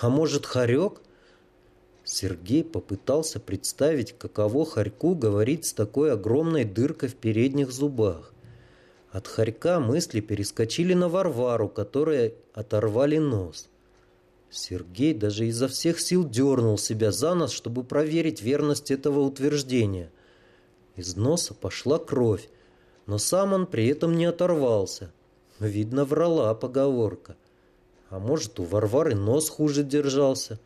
А может, хорек? Сергей попытался представить, каково хорьку говорить с такой огромной дыркой в передних зубах. От хорька мысли перескочили на Варвару, которая оторвали нос. Сергей даже изо всех сил дернул себя за нос, чтобы проверить верность этого утверждения. Из носа пошла кровь, но сам он при этом не оторвался. Видно, врала поговорка. А может, у Варвары нос хуже держался.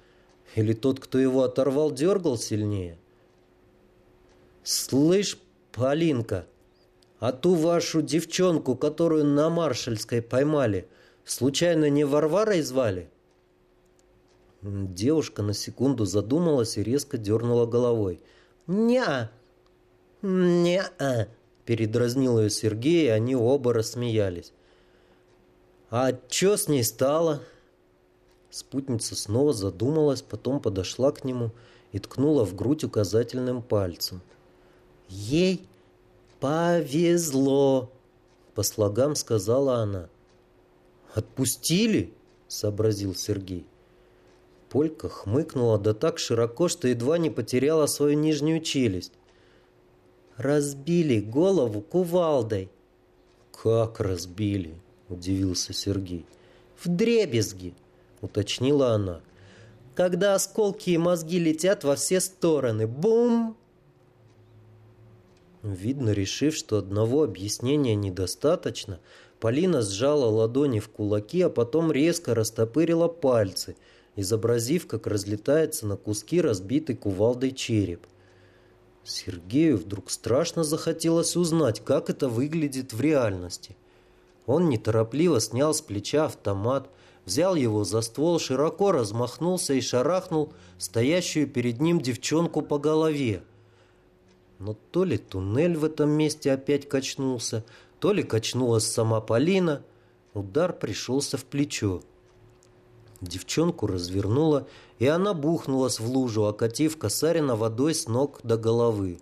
Или тот, кто его оторвал, дергал сильнее. «Слышь, Полинка, а ту вашу девчонку, которую на Маршальской поймали, случайно не Варварой звали?» Девушка на секунду задумалась и резко дернула головой. «Не-а! Не-а!» Передразнил ее Сергей, и они оба рассмеялись. «А чё с ней стало?» Спутница снова задумалась, потом подошла к нему и ткнула в грудь указательным пальцем. «Ей повезло!» По слогам сказала она. «Отпустили?» — сообразил Сергей. Полька хмыкнула да так широко, что едва не потеряла свою нижнюю челюсть разбили голову кувалдой. «Как разбили?» – удивился Сергей. «В дребезги», – уточнила она. «Когда осколки и мозги летят во все стороны. Бум!» Видно, решив, что одного объяснения недостаточно, Полина сжала ладони в кулаки, а потом резко растопырила пальцы, изобразив, как разлетается на куски разбитый кувалдой череп. Сергею вдруг страшно захотелось узнать, как это выглядит в реальности. Он неторопливо снял с плеча автомат, взял его за ствол, широко размахнулся и шарахнул стоящую перед ним девчонку по голове. Но то ли туннель в этом месте опять качнулся, то ли качнулась сама Полина. Удар пришелся в плечо. Девчонку развернуло, и она бухнулась в лужу, окатив Касарина водой с ног до головы.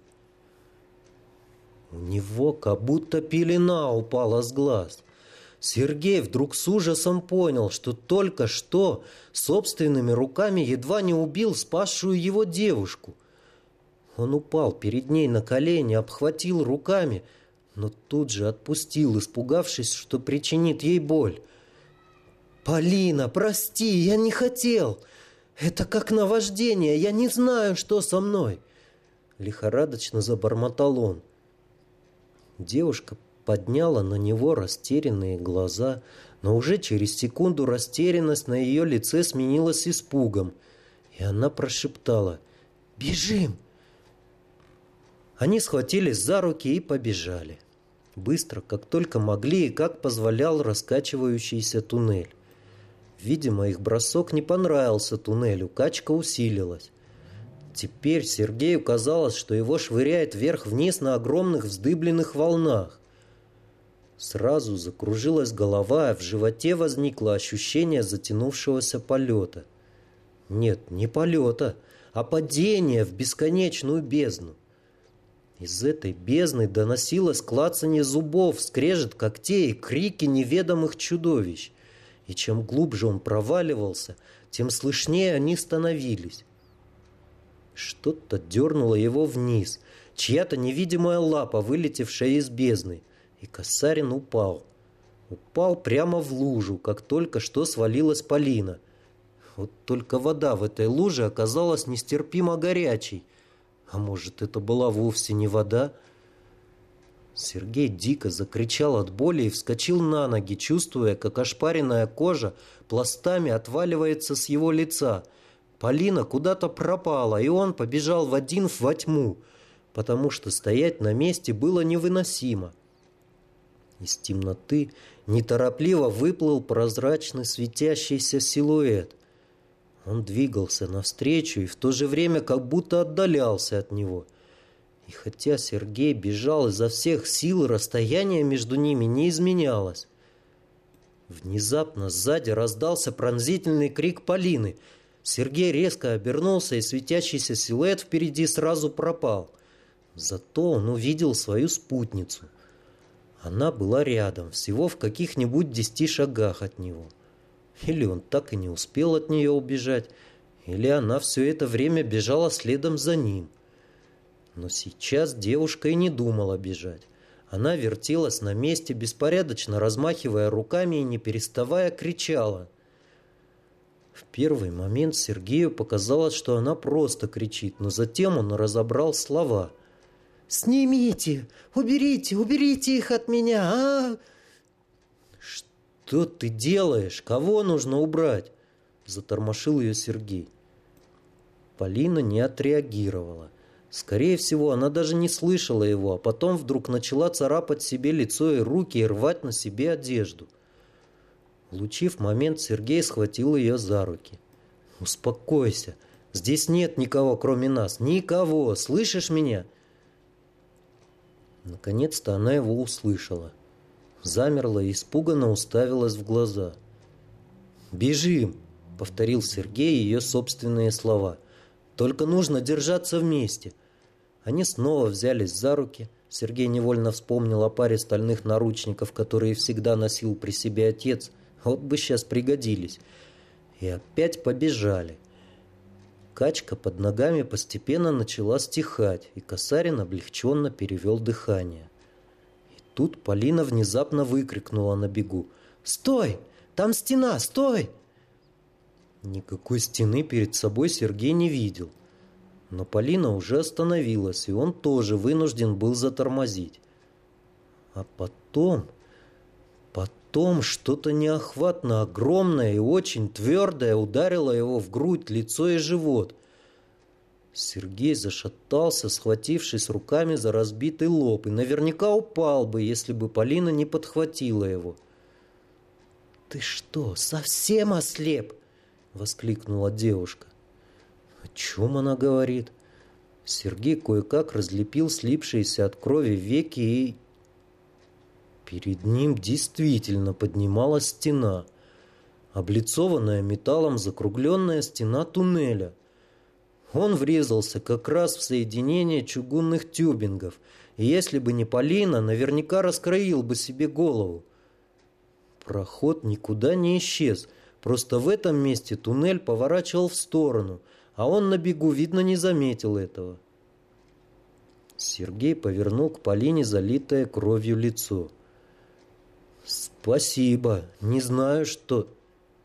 У него как будто пелена упала с глаз. Сергей вдруг с ужасом понял, что только что собственными руками едва не убил спасшую его девушку. Он упал перед ней на колени, обхватил руками, но тут же отпустил, испугавшись, что причинит ей боль. «Полина, прости, я не хотел. Это как наваждение, я не знаю, что со мной». Лихорадочно забормотал он. Девушка подняла на него растерянные глаза, но уже через секунду растерянность на ее лице сменилась испугом, и она прошептала «Бежим!». Они схватились за руки и побежали. Быстро, как только могли и как позволял раскачивающийся туннель. Видимо, их бросок не понравился туннелю, качка усилилась. Теперь Сергею казалось, что его швыряет вверх-вниз на огромных вздыбленных волнах. Сразу закружилась голова, а в животе возникло ощущение затянувшегося полета. Нет, не полета, а падения в бесконечную бездну. Из этой бездны доносилось клацанье зубов, скрежет когтей, крики неведомых чудовищ. И чем глубже он проваливался, тем слышнее они становились. Что-то дернуло его вниз, чья-то невидимая лапа, вылетевшая из бездны, и Косарин упал. Упал прямо в лужу, как только что свалилась Полина. Вот только вода в этой луже оказалась нестерпимо горячей, а может, это была вовсе не вода? Сергей дико закричал от боли и вскочил на ноги, чувствуя, как ошпаренная кожа пластами отваливается с его лица. Полина куда-то пропала, и он побежал в один во тьму, потому что стоять на месте было невыносимо. Из темноты неторопливо выплыл прозрачный светящийся силуэт. Он двигался навстречу и в то же время как будто отдалялся от него. И хотя Сергей бежал изо всех сил, расстояние между ними не изменялось. Внезапно сзади раздался пронзительный крик Полины. Сергей резко обернулся, и светящийся силуэт впереди сразу пропал. Зато он увидел свою спутницу. Она была рядом, всего в каких-нибудь десяти шагах от него. — или он так и не успел от нее убежать, или она все это время бежала следом за ним. Но сейчас девушка и не думала бежать. Она вертелась на месте, беспорядочно размахивая руками и не переставая кричала. В первый момент Сергею показалось, что она просто кричит, но затем он разобрал слова. «Снимите! Уберите! Уберите их от меня! А!» «Что ты делаешь? Кого нужно убрать?» Затормошил ее Сергей. Полина не отреагировала. Скорее всего, она даже не слышала его, а потом вдруг начала царапать себе лицо и руки и рвать на себе одежду. Лучив момент, Сергей схватил ее за руки. «Успокойся. Здесь нет никого, кроме нас. Никого. Слышишь меня?» Наконец-то она его услышала замерла и испуганно уставилась в глаза. «Бежим!» — повторил Сергей ее собственные слова. «Только нужно держаться вместе!» Они снова взялись за руки. Сергей невольно вспомнил о паре стальных наручников, которые всегда носил при себе отец. Вот бы сейчас пригодились. И опять побежали. Качка под ногами постепенно начала стихать, и Косарин облегченно перевел дыхание. Тут Полина внезапно выкрикнула на бегу. «Стой! Там стена! Стой!» Никакой стены перед собой Сергей не видел. Но Полина уже остановилась, и он тоже вынужден был затормозить. А потом... Потом что-то неохватно огромное и очень твердое ударило его в грудь, лицо и живот. Сергей зашатался, схватившись руками за разбитый лоб, и наверняка упал бы, если бы Полина не подхватила его. «Ты что, совсем ослеп?» — воскликнула девушка. «О чем она говорит?» Сергей кое-как разлепил слипшиеся от крови веки и... Перед ним действительно поднималась стена, облицованная металлом закругленная стена туннеля. Он врезался как раз в соединение чугунных тюбингов, и если бы не Полина, наверняка раскроил бы себе голову. Проход никуда не исчез, просто в этом месте туннель поворачивал в сторону, а он на бегу, видно, не заметил этого. Сергей повернул к Полине залитое кровью лицо. «Спасибо, не знаю, что...»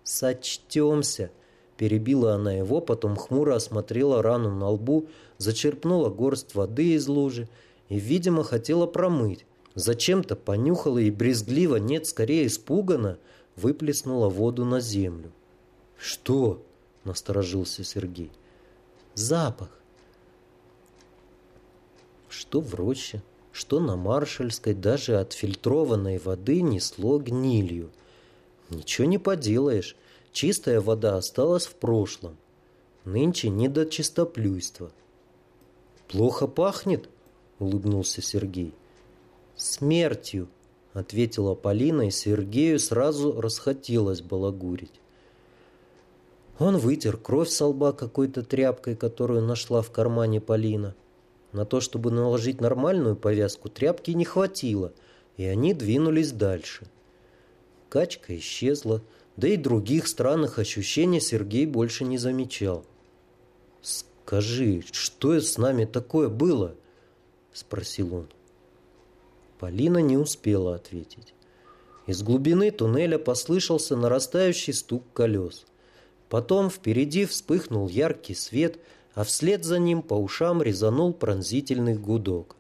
«Сочтемся», Перебила она его, потом хмуро осмотрела рану на лбу, зачерпнула горсть воды из лужи и, видимо, хотела промыть. зачем-то понюхала и брезгливо, нет, скорее испуганно, выплеснула воду на землю. «Что?» – насторожился Сергей. «Запах». Что в роще, что на Маршальской, даже от фильтрованной воды несло гнилью. Ничего не поделаешь, чистая вода осталась в прошлом. Нынче не до чистоплюйства. «Плохо пахнет?» – улыбнулся Сергей. «Смертью», – ответила Полина, и Сергею сразу расхотелось балагурить. Он вытер кровь со лба какой-то тряпкой, которую нашла в кармане Полина. На то, чтобы наложить нормальную повязку, тряпки не хватило, и они двинулись дальше. Качка исчезла, да и других странных ощущений Сергей больше не замечал. «Скажи, что с нами такое было?» – спросил он. Полина не успела ответить. Из глубины туннеля послышался нарастающий стук колес. Потом впереди вспыхнул яркий свет, а вслед за ним по ушам резанул пронзительный гудок.